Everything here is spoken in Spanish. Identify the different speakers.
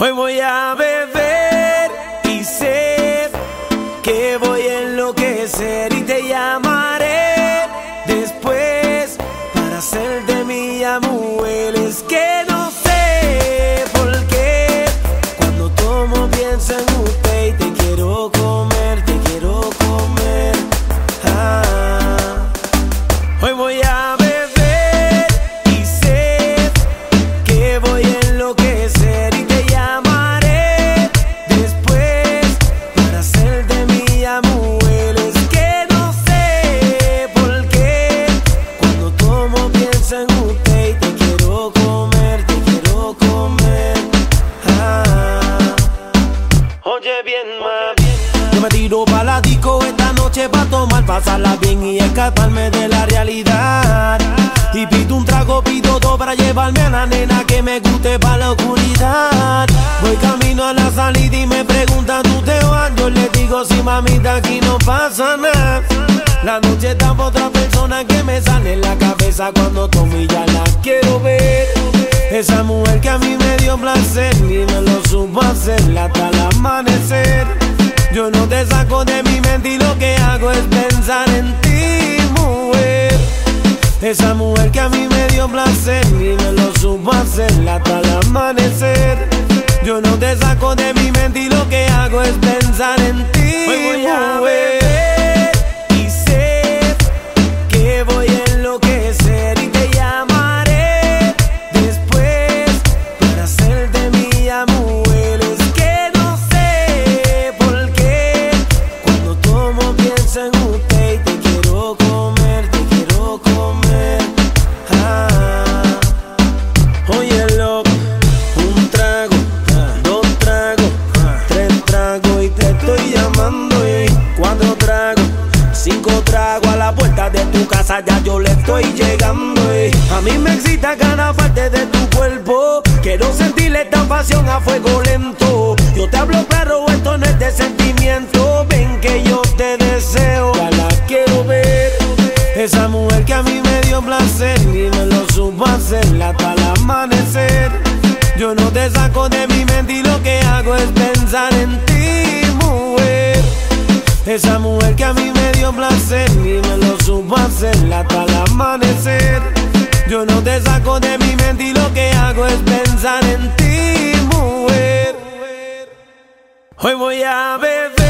Speaker 1: Hoy voy a beber y sé que voy a enloquecer y te llamaré después para ser de mi amor. Es que no sé por qué cuando tomo pienso en usted y te quiero comer, te quiero comer. Ah. Hoy voy a esta noche pa' tomar, pasarla bien y escaparme de la realidad. Y pido un trago, pido todo para llevarme a la nena que me guste pa' la oscuridad. Voy camino a la salida y me preguntan, ¿tú te vas? Yo le digo, sí, mamita, aquí no pasa nada. La noche está pa' otra persona que me sale en la cabeza cuando tomo y ya la quiero ver. Esa mujer que a mí me dio placer y me lo supo hacer hasta el amanecer. Yo no te saco de mente y lo que hago es pensar en ti, mujer. Esa mujer que a mí me dio placer y me lo supo hacer hasta el amanecer. Yo no te saco de mi mente y lo que hago es pensar en ti, mujer. Puerta de tu casa, ya yo le estoy llegando. eh. A mí me excita cada parte de tu cuerpo. Quiero sentirle esta pasión a fuego lento. Yo te hablo claro, esto no es de sentimiento. Ven que yo te deseo, ya la quiero ver. Esa mujer que a mí me dio placer y me lo supo hacer hasta el amanecer. Yo no te saco de mi mente y lo que hago es pensar en ti, mujer. Esa mujer que a mí me dio placer y me lo supo hacer hasta el amanecer. Yo no te saco de mi mente y lo que hago es pensar en ti, mujer. Hoy voy a beber